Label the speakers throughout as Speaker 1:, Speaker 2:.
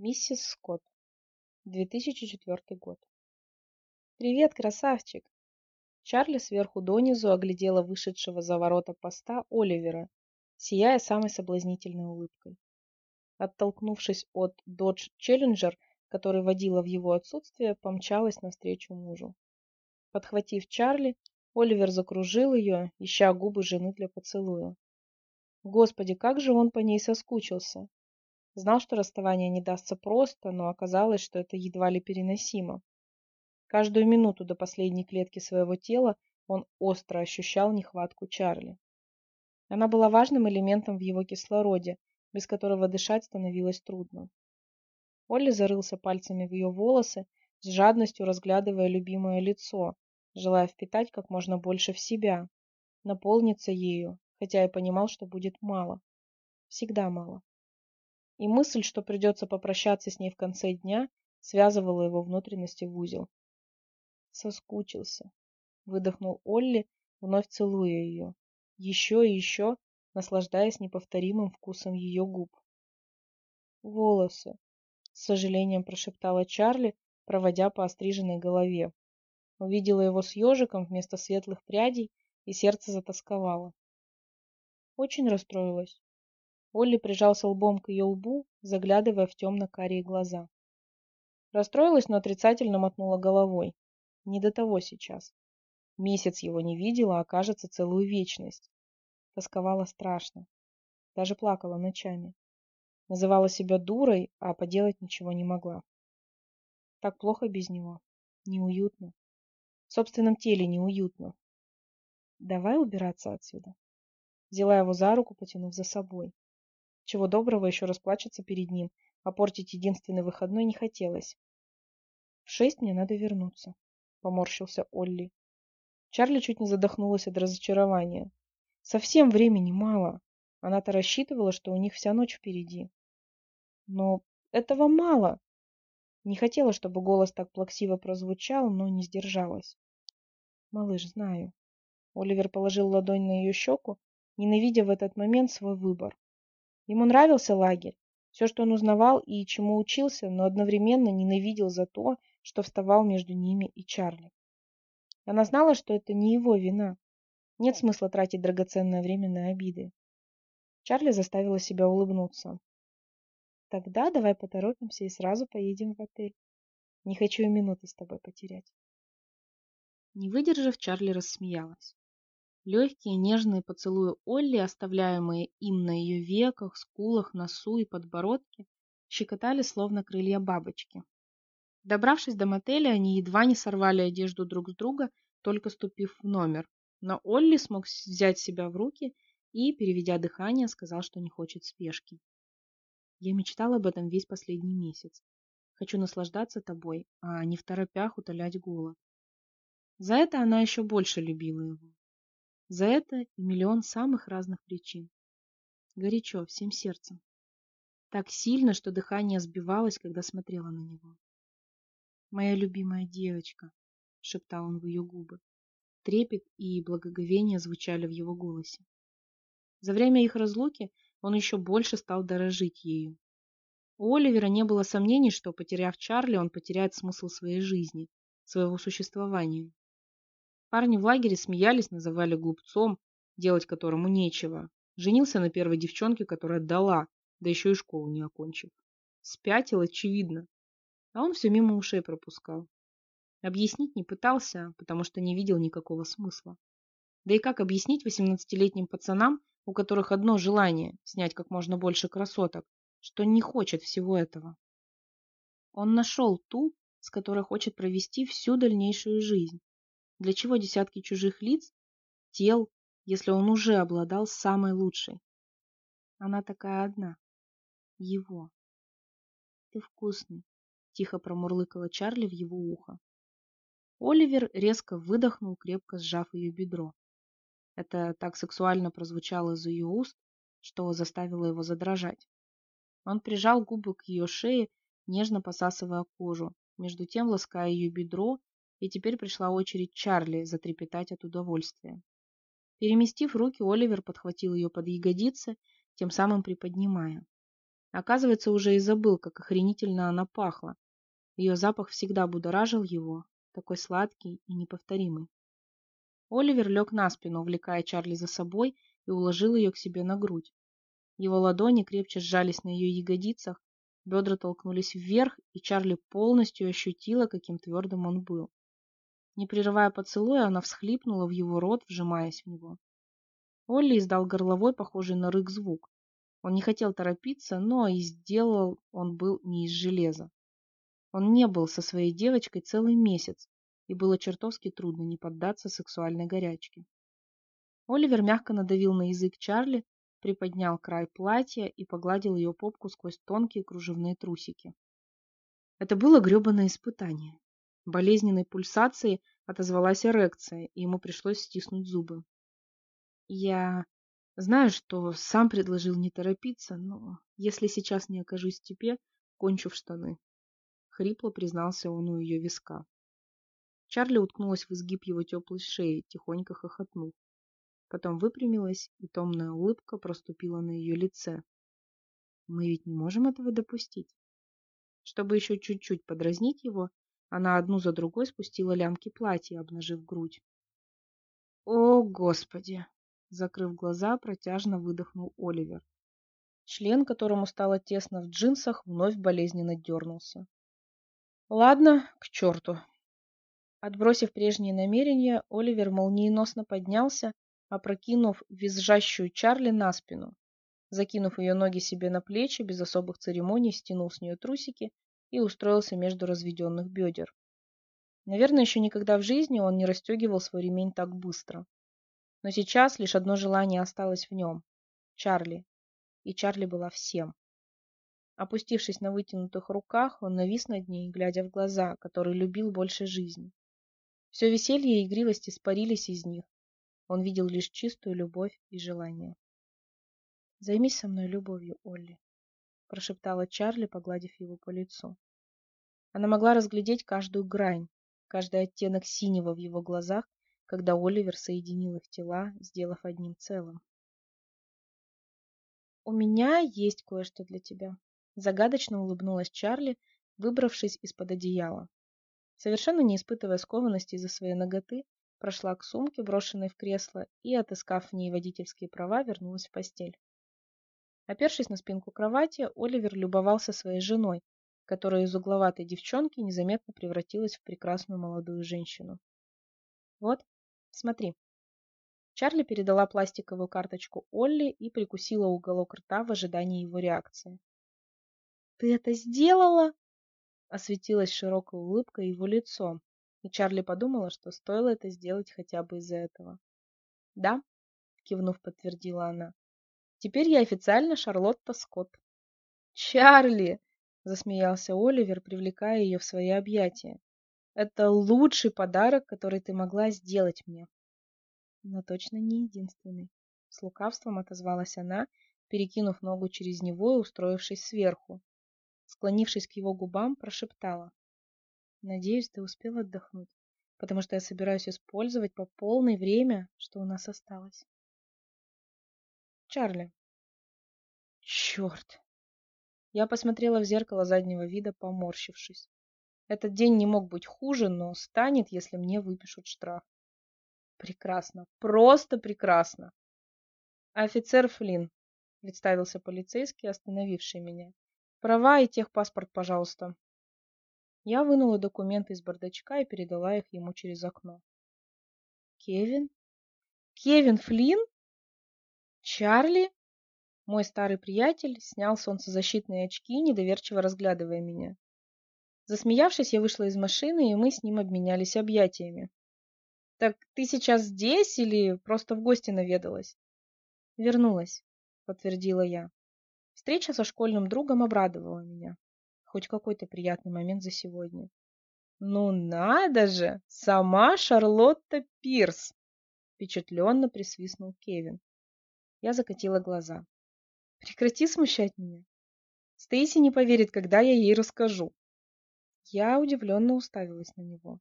Speaker 1: Миссис Скотт. 2004 год. «Привет, красавчик!» Чарли сверху донизу оглядела вышедшего за ворота поста Оливера, сияя самой соблазнительной улыбкой. Оттолкнувшись от Dodge Challenger, который водила в его отсутствие, помчалась навстречу мужу. Подхватив Чарли, Оливер закружил ее, ища губы жены для поцелуя. Господи, как же он по ней соскучился! Знал, что расставание не дастся просто, но оказалось, что это едва ли переносимо. Каждую минуту до последней клетки своего тела он остро ощущал нехватку Чарли. Она была важным элементом в его кислороде, без которого дышать становилось трудно. Олли зарылся пальцами в ее волосы, с жадностью разглядывая любимое лицо, желая впитать как можно больше в себя, наполниться ею, хотя и понимал, что будет мало. Всегда мало и мысль, что придется попрощаться с ней в конце дня, связывала его внутренности в узел. Соскучился. Выдохнул Олли, вновь целуя ее. Еще и еще, наслаждаясь неповторимым вкусом ее губ. «Волосы», — с сожалением прошептала Чарли, проводя по остриженной голове. Увидела его с ежиком вместо светлых прядей, и сердце затасковало. Очень расстроилась. Олли прижался лбом к ее лбу, заглядывая в темно-карие глаза. Расстроилась, но отрицательно мотнула головой. Не до того сейчас. Месяц его не видела, а кажется целую вечность. Тосковала страшно. Даже плакала ночами. Называла себя дурой, а поделать ничего не могла. Так плохо без него. Неуютно. В собственном теле неуютно. Давай убираться отсюда. Взяла его за руку, потянув за собой. Чего доброго еще расплачется перед ним, а портить единственный выходной не хотелось. В шесть мне надо вернуться, поморщился Олли. Чарли чуть не задохнулась от разочарования. Совсем времени мало. Она-то рассчитывала, что у них вся ночь впереди. Но этого мало. Не хотела, чтобы голос так плаксиво прозвучал, но не сдержалась. Малыш, знаю. Оливер положил ладонь на ее щеку, ненавидя в этот момент свой выбор. Ему нравился лагерь, все, что он узнавал и чему учился, но одновременно ненавидел за то, что вставал между ними и Чарли. Она знала, что это не его вина. Нет смысла тратить драгоценное время на обиды. Чарли заставила себя улыбнуться. Тогда давай поторопимся и сразу поедем в отель. Не хочу и минуты с тобой потерять. Не выдержав, Чарли рассмеялась. Легкие нежные поцелуи Олли, оставляемые им на ее веках, скулах, носу и подбородке, щекотали словно крылья бабочки. Добравшись до мотеля, они едва не сорвали одежду друг с друга, только ступив в номер. Но Олли смог взять себя в руки и, переведя дыхание, сказал, что не хочет спешки. Я мечтал об этом весь последний месяц. Хочу наслаждаться тобой, а не в торопях утолять голод. За это она еще больше любила его. За это и миллион самых разных причин. Горячо, всем сердцем. Так сильно, что дыхание сбивалось, когда смотрела на него. «Моя любимая девочка», — шептал он в ее губы. Трепет и благоговение звучали в его голосе. За время их разлуки он еще больше стал дорожить ею. У Оливера не было сомнений, что, потеряв Чарли, он потеряет смысл своей жизни, своего существования. Парни в лагере смеялись, называли глупцом, делать которому нечего. Женился на первой девчонке, которая дала, да еще и школу не окончив. Спятил, очевидно. А он все мимо ушей пропускал. Объяснить не пытался, потому что не видел никакого смысла. Да и как объяснить восемнадцатилетним пацанам, у которых одно желание – снять как можно больше красоток, что не хочет всего этого? Он нашел ту, с которой хочет провести всю дальнейшую жизнь. Для чего десятки чужих лиц, тел, если он уже обладал самой лучшей? Она такая одна. Его. Ты вкусный, тихо промурлыкала Чарли в его ухо. Оливер резко выдохнул, крепко сжав ее бедро. Это так сексуально прозвучало из ее уст, что заставило его задрожать. Он прижал губы к ее шее, нежно посасывая кожу, между тем лаская ее бедро и теперь пришла очередь Чарли затрепетать от удовольствия. Переместив руки, Оливер подхватил ее под ягодицы, тем самым приподнимая. Оказывается, уже и забыл, как охренительно она пахла. Ее запах всегда будоражил его, такой сладкий и неповторимый. Оливер лег на спину, увлекая Чарли за собой, и уложил ее к себе на грудь. Его ладони крепче сжались на ее ягодицах, бедра толкнулись вверх, и Чарли полностью ощутила, каким твердым он был. Не прерывая поцелуя, она всхлипнула в его рот, вжимаясь в него. Олли издал горловой, похожий на рык звук. Он не хотел торопиться, но и сделал он был не из железа. Он не был со своей девочкой целый месяц, и было чертовски трудно не поддаться сексуальной горячке. Оливер мягко надавил на язык Чарли, приподнял край платья и погладил ее попку сквозь тонкие кружевные трусики. Это было гребаное испытание. Болезненной пульсацией отозвалась эрекция, и ему пришлось стиснуть зубы. Я знаю, что сам предложил не торопиться, но если сейчас не окажусь в тебе, кончу в штаны. Хрипло признался он у ее виска. Чарли уткнулась в изгиб его теплой шеи, тихонько хохотнув. Потом выпрямилась, и томная улыбка проступила на ее лице. Мы ведь не можем этого допустить. Чтобы еще чуть-чуть подразнить его, она одну за другой спустила лямки платья, обнажив грудь. «О, Господи!» Закрыв глаза, протяжно выдохнул Оливер. Член, которому стало тесно в джинсах, вновь болезненно дернулся. «Ладно, к черту!» Отбросив прежние намерения, Оливер молниеносно поднялся опрокинув визжащую Чарли на спину. Закинув ее ноги себе на плечи, без особых церемоний стянул с нее трусики и устроился между разведенных бедер. Наверное, еще никогда в жизни он не расстегивал свой ремень так быстро. Но сейчас лишь одно желание осталось в нем — Чарли. И Чарли была всем. Опустившись на вытянутых руках, он навис над ней, глядя в глаза, которые любил больше жизни. Все веселье и игривость испарились из них, он видел лишь чистую любовь и желание. «Займись со мной любовью, Олли», — прошептала Чарли, погладив его по лицу. Она могла разглядеть каждую грань, каждый оттенок синего в его глазах, когда Оливер соединил их тела, сделав одним целым. «У меня есть кое-что для тебя», — загадочно улыбнулась Чарли, выбравшись из-под одеяла. Совершенно не испытывая скованности из-за своей ноготы, прошла к сумке, брошенной в кресло, и, отыскав в ней водительские права, вернулась в постель. Опершись на спинку кровати, Оливер любовался своей женой, которая из угловатой девчонки незаметно превратилась в прекрасную молодую женщину. «Вот, смотри». Чарли передала пластиковую карточку Олли и прикусила уголок рта в ожидании его реакции. «Ты это сделала?» Осветилась широкой улыбкой его лицо, и Чарли подумала, что стоило это сделать хотя бы из-за этого. «Да», — кивнув, подтвердила она. «Теперь я официально Шарлотта Скотт». «Чарли!» — засмеялся Оливер, привлекая ее в свои объятия. «Это лучший подарок, который ты могла сделать мне». «Но точно не единственный», — с лукавством отозвалась она, перекинув ногу через него и устроившись сверху. Склонившись к его губам, прошептала. Надеюсь, ты успел отдохнуть, потому что я собираюсь использовать по полной время, что у нас осталось. Чарли. Черт. Я посмотрела в зеркало заднего вида, поморщившись. Этот день не мог быть хуже, но станет, если мне выпишут штраф. Прекрасно. Просто прекрасно. Офицер Флинн, представился полицейский, остановивший меня. Права и техпаспорт, пожалуйста. Я вынула документы из бардачка и передала их ему через окно. Кевин? Кевин Флинн? Чарли? Мой старый приятель снял солнцезащитные очки, недоверчиво разглядывая меня. Засмеявшись, я вышла из машины, и мы с ним обменялись объятиями. «Так ты сейчас здесь или просто в гости наведалась?» «Вернулась», — подтвердила я. Встреча со школьным другом обрадовала меня. Хоть какой-то приятный момент за сегодня. «Ну надо же! Сама Шарлотта Пирс!» Впечатленно присвистнул Кевин. Я закатила глаза. «Прекрати смущать меня. Стейси не поверит, когда я ей расскажу». Я удивленно уставилась на него.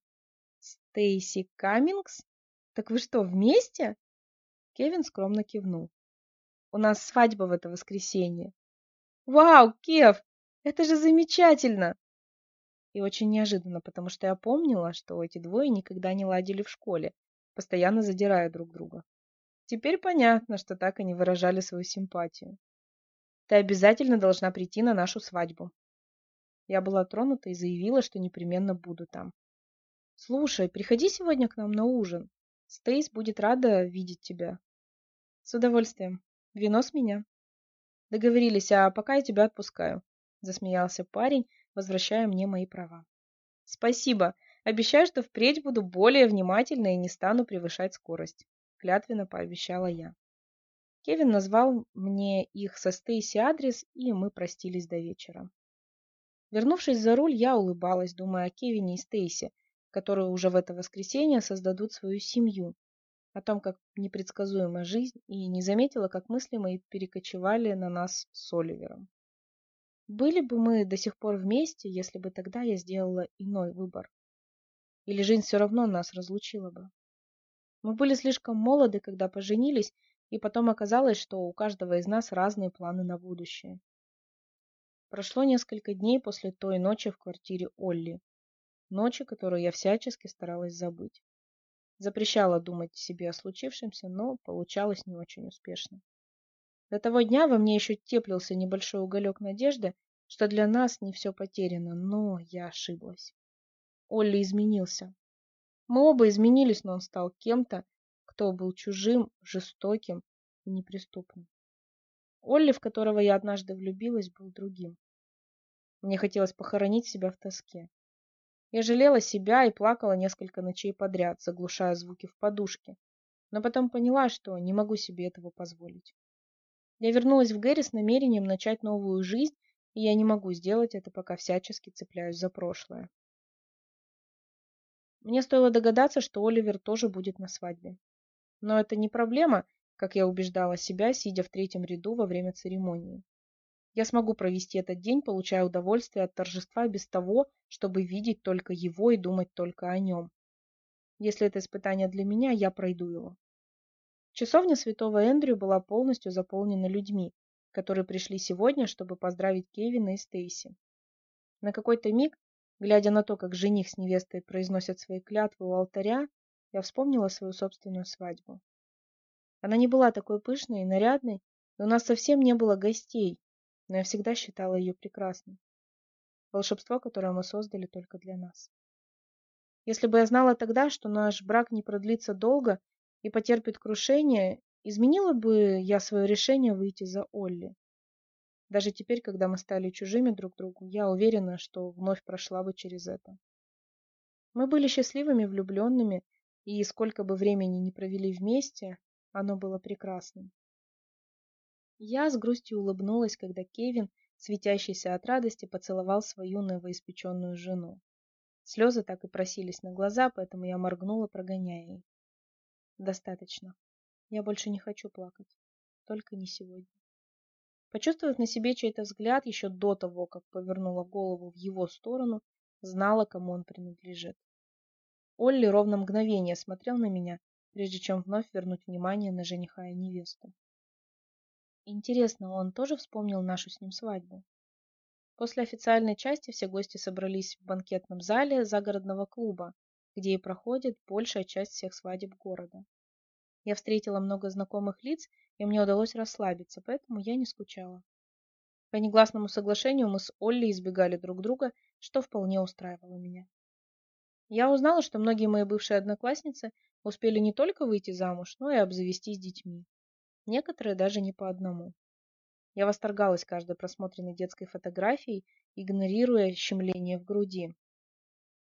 Speaker 1: «Стейси Каммингс? Так вы что, вместе?» Кевин скромно кивнул. «У нас свадьба в это воскресенье. Вау, Кев, это же замечательно! И очень неожиданно, потому что я помнила, что эти двое никогда не ладили в школе, постоянно задирая друг друга. Теперь понятно, что так они выражали свою симпатию. Ты обязательно должна прийти на нашу свадьбу. Я была тронута и заявила, что непременно буду там. Слушай, приходи сегодня к нам на ужин. Стейс будет рада видеть тебя. С удовольствием. Вино с меня. Договорились, а пока я тебя отпускаю. Засмеялся парень, возвращая мне мои права. Спасибо. Обещаю, что впредь буду более внимательна и не стану превышать скорость. Клятвенно пообещала я. Кевин назвал мне их со Стейси адрес, и мы простились до вечера. Вернувшись за руль, я улыбалась, думая о Кевине и Стейси, которые уже в это воскресенье создадут свою семью, о том, как непредсказуема жизнь, и не заметила, как мысли мои перекочевали на нас с Оливером. Были бы мы до сих пор вместе, если бы тогда я сделала иной выбор? Или жизнь все равно нас разлучила бы? Мы были слишком молоды, когда поженились, и потом оказалось, что у каждого из нас разные планы на будущее. Прошло несколько дней после той ночи в квартире Олли. Ночи, которую я всячески старалась забыть. Запрещала думать себе о случившемся, но получалось не очень успешно. До того дня во мне еще теплился небольшой уголек надежды, что для нас не все потеряно, но я ошиблась. Олли изменился. Мы оба изменились, но он стал кем-то, кто был чужим, жестоким и неприступным. Олли, в которого я однажды влюбилась, был другим. Мне хотелось похоронить себя в тоске. Я жалела себя и плакала несколько ночей подряд, заглушая звуки в подушке, но потом поняла, что не могу себе этого позволить. Я вернулась в Гэри с намерением начать новую жизнь, и я не могу сделать это, пока всячески цепляюсь за прошлое. Мне стоило догадаться, что Оливер тоже будет на свадьбе. Но это не проблема, как я убеждала себя, сидя в третьем ряду во время церемонии. Я смогу провести этот день, получая удовольствие от торжества без того, чтобы видеть только его и думать только о нем. Если это испытание для меня, я пройду его. Часовня святого Эндрю была полностью заполнена людьми, которые пришли сегодня, чтобы поздравить Кевина и Стейси. На какой-то миг, глядя на то, как жених с невестой произносят свои клятвы у алтаря, я вспомнила свою собственную свадьбу. Она не была такой пышной и нарядной, и у нас совсем не было гостей, но я всегда считала ее прекрасной. Волшебство, которое мы создали только для нас. Если бы я знала тогда, что наш брак не продлится долго и потерпит крушение, изменила бы я свое решение выйти за Олли. Даже теперь, когда мы стали чужими друг другу, я уверена, что вновь прошла бы через это. Мы были счастливыми влюбленными, и сколько бы времени ни провели вместе, оно было прекрасным. Я с грустью улыбнулась, когда Кевин, светящийся от радости, поцеловал свою новоиспеченную жену. Слезы так и просились на глаза, поэтому я моргнула, прогоняя их. Достаточно. Я больше не хочу плакать. Только не сегодня. Почувствовав на себе чей-то взгляд еще до того, как повернула голову в его сторону, знала, кому он принадлежит. Олли ровно мгновение смотрел на меня, прежде чем вновь вернуть внимание на жениха и невесту. Интересно, он тоже вспомнил нашу с ним свадьбу? После официальной части все гости собрались в банкетном зале загородного клуба, где и проходит большая часть всех свадеб города. Я встретила много знакомых лиц, и мне удалось расслабиться, поэтому я не скучала. По негласному соглашению мы с Олли избегали друг друга, что вполне устраивало меня. Я узнала, что многие мои бывшие одноклассницы успели не только выйти замуж, но и обзавестись детьми. Некоторые даже не по одному. Я восторгалась каждой просмотренной детской фотографией, игнорируя щемление в груди.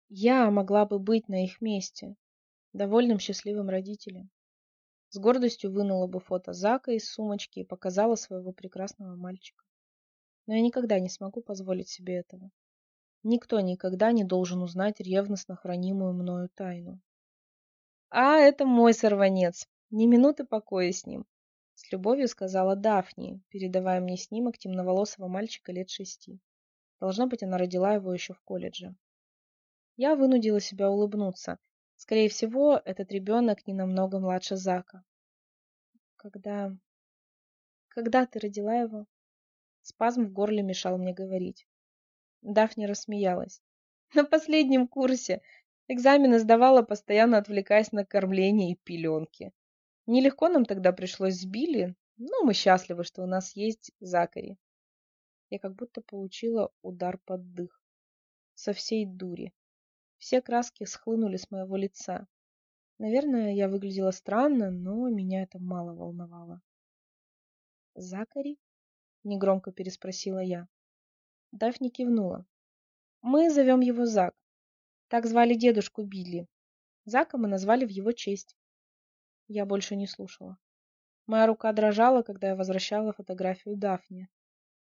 Speaker 1: Я могла бы быть на их месте, довольным счастливым родителем. С гордостью вынула бы фото Зака из сумочки и показала своего прекрасного мальчика. Но я никогда не смогу позволить себе этого. Никто никогда не должен узнать ревностно хранимую мною тайну. «А, это мой сорванец! Ни минуты покоя с ним!» С любовью сказала Дафни, передавая мне снимок темноволосого мальчика лет шести. Должно быть, она родила его еще в колледже. Я вынудила себя улыбнуться. Скорее всего, этот ребенок не намного младше Зака. Когда... Когда ты родила его? Спазм в горле мешал мне говорить. Дафни рассмеялась. На последнем курсе. Экзамены сдавала, постоянно отвлекаясь на кормление и пеленки. Нелегко нам тогда пришлось с Билли, но мы счастливы, что у нас есть Закари. Я как будто получила удар под дых. Со всей дури. Все краски схлынули с моего лица. Наверное, я выглядела странно, но меня это мало волновало. «Закари?» — негромко переспросила я. Дафни кивнула. «Мы зовем его Зак. Так звали дедушку Билли. Зака мы назвали в его честь». Я больше не слушала. Моя рука дрожала, когда я возвращала фотографию Дафни.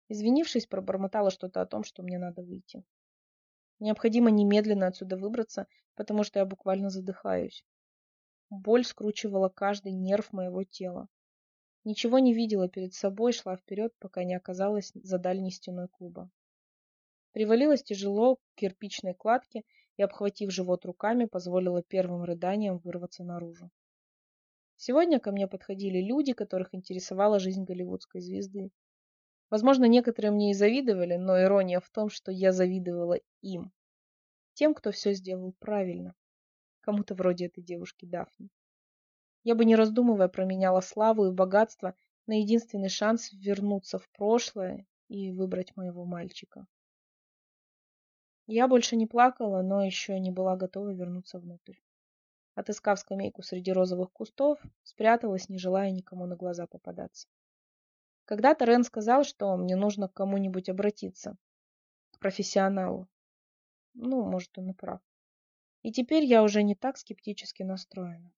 Speaker 1: Извинившись, пробормотала что-то о том, что мне надо выйти. Необходимо немедленно отсюда выбраться, потому что я буквально задыхаюсь. Боль скручивала каждый нерв моего тела. Ничего не видела перед собой, шла вперед, пока не оказалась за дальней стеной клуба. Привалилась тяжело к кирпичной кладке и, обхватив живот руками, позволила первым рыданиям вырваться наружу. Сегодня ко мне подходили люди, которых интересовала жизнь голливудской звезды. Возможно, некоторые мне и завидовали, но ирония в том, что я завидовала им. Тем, кто все сделал правильно. Кому-то вроде этой девушки Дафни. Я бы не раздумывая променяла славу и богатство на единственный шанс вернуться в прошлое и выбрать моего мальчика. Я больше не плакала, но еще не была готова вернуться внутрь. Отыскав скамейку среди розовых кустов, спряталась, не желая никому на глаза попадаться. Когда-то Рен сказал, что мне нужно к кому-нибудь обратиться. К профессионалу. Ну, может, он и прав. И теперь я уже не так скептически настроена.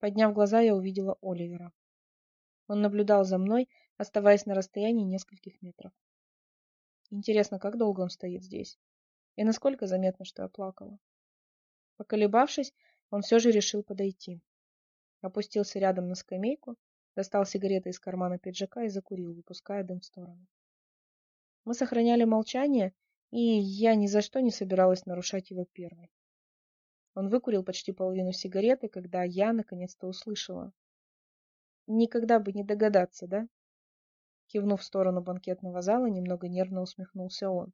Speaker 1: Подняв глаза, я увидела Оливера. Он наблюдал за мной, оставаясь на расстоянии нескольких метров. Интересно, как долго он стоит здесь? И насколько заметно, что я плакала? Поколебавшись, он все же решил подойти. Опустился рядом на скамейку Достал сигареты из кармана пиджака и закурил, выпуская дым в сторону. Мы сохраняли молчание, и я ни за что не собиралась нарушать его первой. Он выкурил почти половину сигареты, когда я наконец-то услышала. Никогда бы не догадаться, да? Кивнув в сторону банкетного зала, немного нервно усмехнулся он.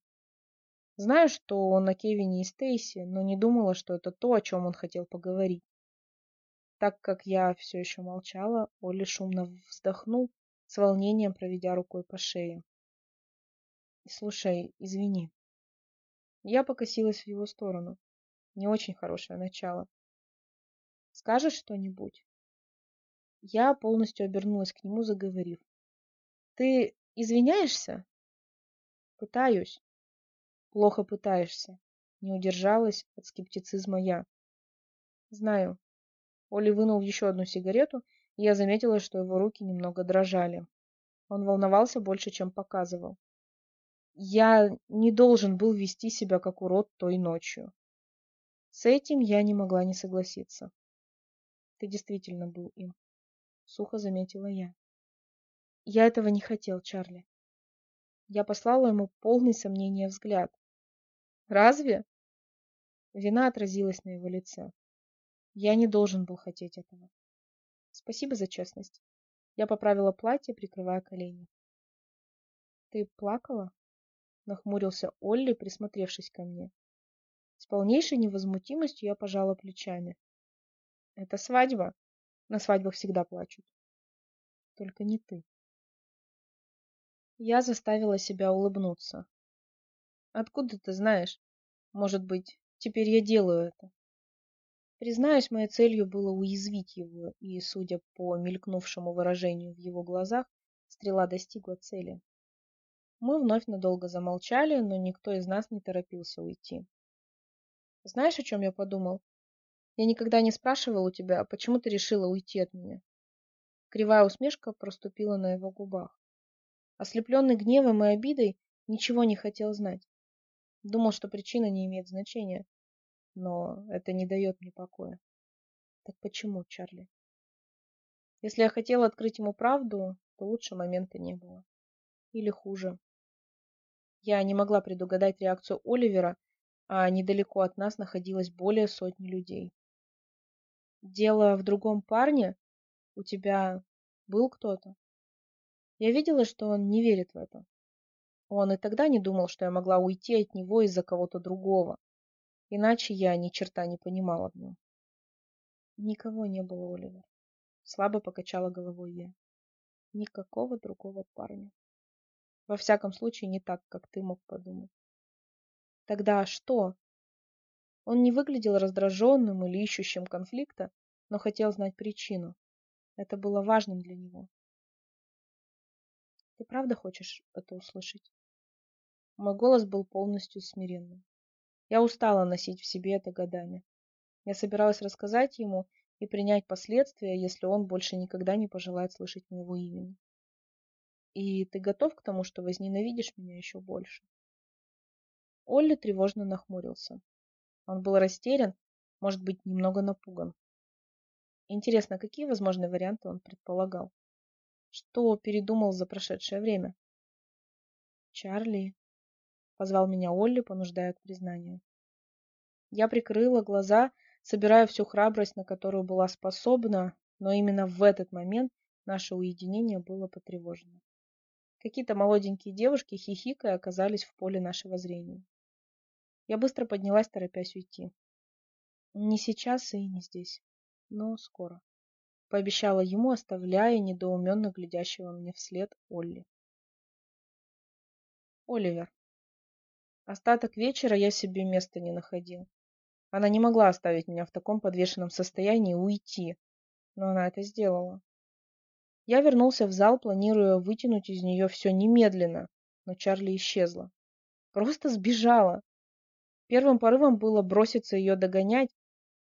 Speaker 1: Знаю, что он на Кевине и Стейси, но не думала, что это то, о чем он хотел поговорить. Так как я все еще молчала, Олли шумно вздохнул, с волнением проведя рукой по шее. «Слушай, извини». Я покосилась в его сторону. Не очень хорошее начало. «Скажешь что-нибудь?» Я полностью обернулась к нему, заговорив. «Ты извиняешься?» «Пытаюсь». «Плохо пытаешься». Не удержалась от скептицизма я. «Знаю. Оли вынул еще одну сигарету, и я заметила, что его руки немного дрожали. Он волновался больше, чем показывал. Я не должен был вести себя как урод той ночью. С этим я не могла не согласиться. Ты действительно был им, сухо заметила я. Я этого не хотел, Чарли. Я послала ему полный сомнения взгляд. Разве? Вина отразилась на его лице. Я не должен был хотеть этого. Спасибо за честность. Я поправила платье, прикрывая колени. Ты плакала? Нахмурился Олли, присмотревшись ко мне. С полнейшей невозмутимостью я пожала плечами. Это свадьба. На свадьбах всегда плачут. Только не ты. Я заставила себя улыбнуться. Откуда ты знаешь? Может быть, теперь я делаю это. Признаюсь, моей целью было уязвить его, и, судя по мелькнувшему выражению в его глазах, стрела достигла цели. Мы вновь надолго замолчали, но никто из нас не торопился уйти. Знаешь, о чем я подумал? Я никогда не спрашивал у тебя, почему ты решила уйти от меня. Кривая усмешка проступила на его губах. Ослепленный гневом и обидой, ничего не хотел знать. Думал, что причина не имеет значения но это не дает мне покоя. Так почему, Чарли? Если я хотела открыть ему правду, то лучше момента не было. Или хуже. Я не могла предугадать реакцию Оливера, а недалеко от нас находилось более сотни людей. Дело в другом парне? У тебя был кто-то? Я видела, что он не верит в это. Он и тогда не думал, что я могла уйти от него из-за кого-то другого. Иначе я ни черта не понимала в нем. Никого не было, Оливер. Слабо покачала головой я. Никакого другого парня. Во всяком случае, не так, как ты мог подумать. Тогда что? Он не выглядел раздраженным или ищущим конфликта, но хотел знать причину. Это было важным для него. Ты правда хочешь это услышать? Мой голос был полностью смиренным. Я устала носить в себе это годами. Я собиралась рассказать ему и принять последствия, если он больше никогда не пожелает слышать моего имени. И ты готов к тому, что возненавидишь меня еще больше? Олли тревожно нахмурился. Он был растерян, может быть, немного напуган. Интересно, какие возможные варианты он предполагал? Что передумал за прошедшее время? Чарли, позвал меня Олли, понуждая к признанию. Я прикрыла глаза, собирая всю храбрость, на которую была способна, но именно в этот момент наше уединение было потревожено. Какие-то молоденькие девушки, хихикая, оказались в поле нашего зрения. Я быстро поднялась, торопясь уйти. Не сейчас и не здесь, но скоро. Пообещала ему, оставляя недоуменно глядящего мне вслед Олли. Оливер. Остаток вечера я себе места не находил. Она не могла оставить меня в таком подвешенном состоянии и уйти, но она это сделала. Я вернулся в зал, планируя вытянуть из нее все немедленно, но Чарли исчезла. Просто сбежала. Первым порывом было броситься ее догонять,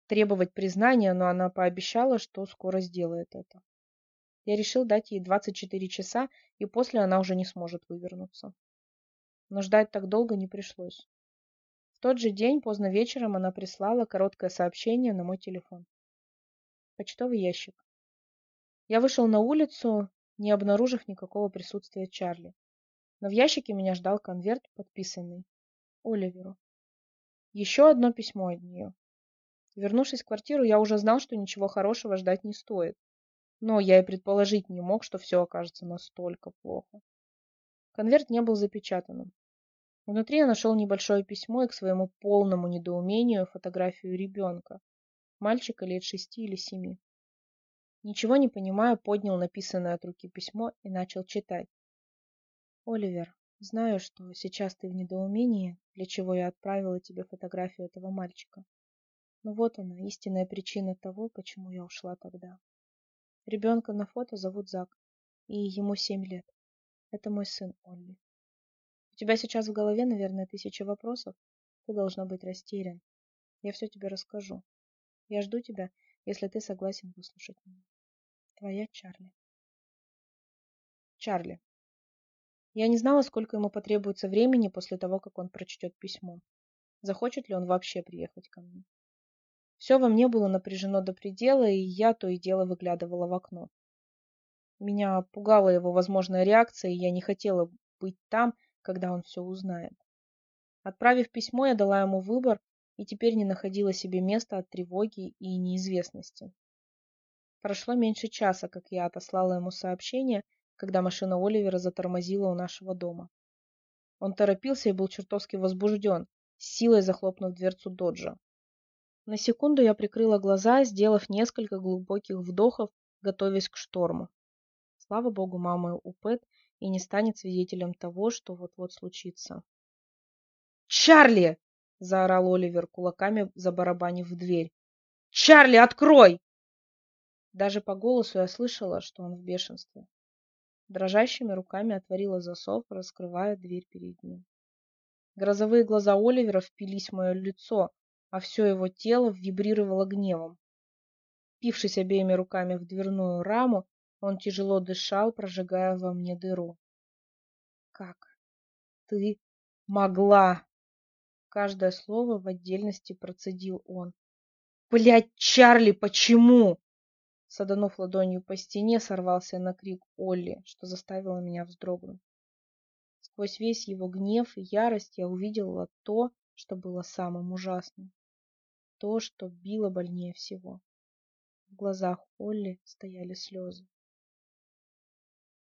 Speaker 1: требовать признания, но она пообещала, что скоро сделает это. Я решил дать ей 24 часа, и после она уже не сможет вывернуться. Но ждать так долго не пришлось. В тот же день, поздно вечером, она прислала короткое сообщение на мой телефон. Почтовый ящик. Я вышел на улицу, не обнаружив никакого присутствия Чарли. Но в ящике меня ждал конверт, подписанный Оливеру. Еще одно письмо от нее. Вернувшись в квартиру, я уже знал, что ничего хорошего ждать не стоит. Но я и предположить не мог, что все окажется настолько плохо. Конверт не был запечатанным. Внутри я нашел небольшое письмо и к своему полному недоумению фотографию ребенка. Мальчика лет шести или семи. Ничего не понимая, поднял написанное от руки письмо и начал читать. Оливер, Знаю, что сейчас ты в недоумении, для чего я отправила тебе фотографию этого мальчика. Но вот она, истинная причина того, почему я ушла тогда. Ребенка на фото зовут Зак, и ему семь лет. Это мой сын Олли. Тебя сейчас в голове, наверное, тысяча вопросов. Ты должна быть растерян. Я все тебе расскажу. Я жду тебя, если ты согласен выслушать меня. Твоя Чарли. Чарли. Я не знала, сколько ему потребуется времени после того, как он прочтет письмо. Захочет ли он вообще приехать ко мне. Все во мне было напряжено до предела, и я то и дело выглядывала в окно. Меня пугала его возможная реакция, и я не хотела быть там, когда он все узнает. Отправив письмо, я дала ему выбор, и теперь не находила себе места от тревоги и неизвестности. Прошло меньше часа, как я отослала ему сообщение, когда машина Оливера затормозила у нашего дома. Он торопился и был чертовски возбужден, с силой захлопнув дверцу доджа. На секунду я прикрыла глаза, сделав несколько глубоких вдохов, готовясь к шторму. Слава богу, мама у Пэт и не станет свидетелем того, что вот-вот случится. «Чарли!» – заорал Оливер кулаками, забарабанив в дверь. «Чарли, открой!» Даже по голосу я слышала, что он в бешенстве. Дрожащими руками отворила засов, раскрывая дверь перед ним. Грозовые глаза Оливера впились в мое лицо, а все его тело вибрировало гневом. Пившись обеими руками в дверную раму, он тяжело дышал, прожигая во мне дыру. «Как ты могла?» Каждое слово в отдельности процедил он. «Блядь, Чарли, почему?» Саданув ладонью по стене, сорвался на крик Олли, что заставило меня вздрогнуть. Сквозь весь его гнев и ярость я увидела то, что было самым ужасным. То, что било больнее всего. В глазах Олли стояли слезы.